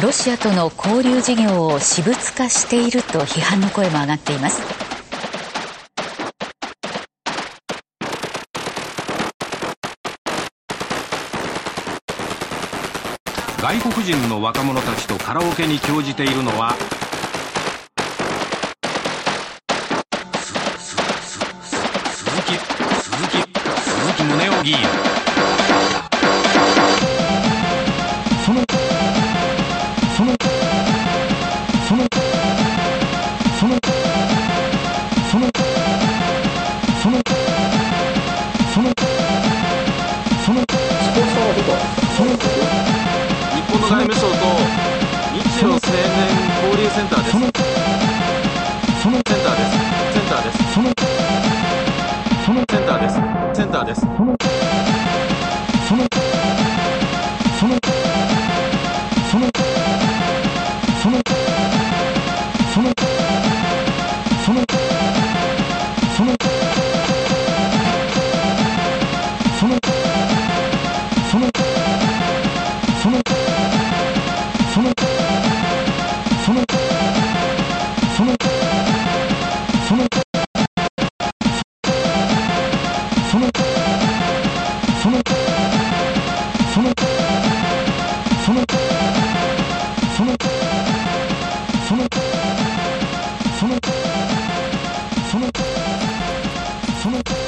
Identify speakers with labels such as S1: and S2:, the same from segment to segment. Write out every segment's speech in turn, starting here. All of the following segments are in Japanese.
S1: ロシアとの交流事業を私物化していると批判の声も上がっています。
S2: 外国人の若者たちとカラオケに興じているのは鈴木鈴木鈴木宗男議員。です。Bye.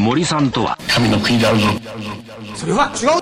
S2: 森さんとは。
S3: 神の国であるぞ。
S4: それは違う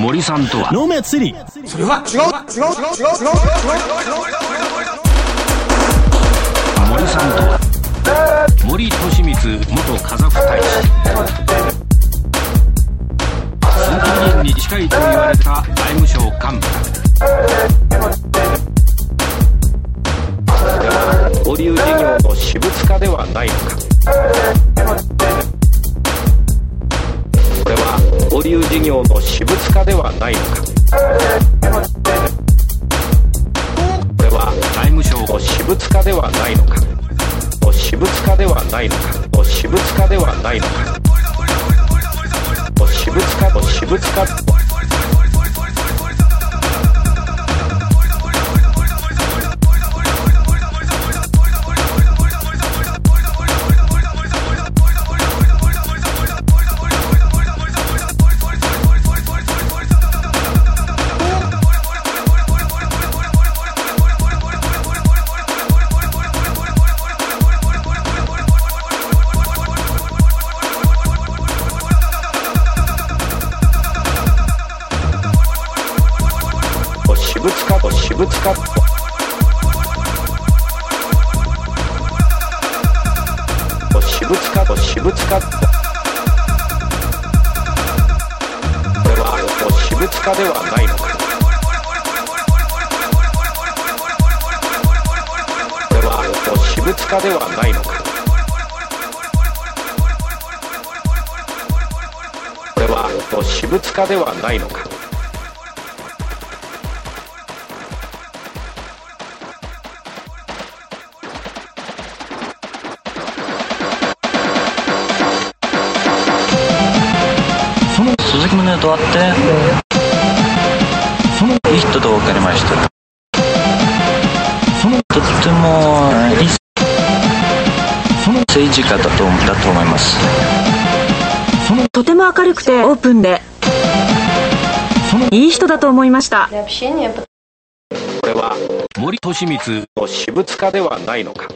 S5: 森さんとは。
S3: City
S2: それは違う違う違う違う違う違う
S5: 森さんとは。森利光元カザフ大使鈴木議員に近いと言われた外務省幹部。保留事業の私物化ではないのか。これは保留事業の私物化では物化の私物化これはの私物化ではないのかこれはの私物化ではないのかこれはの私物化ではないのか。
S6: って。そのいい人と分かりました。そのとってもいいその政治家だとだと思います。
S7: とても明るくてオープンで。いい人だと思いました。
S5: これは森利光の私物化ではないのか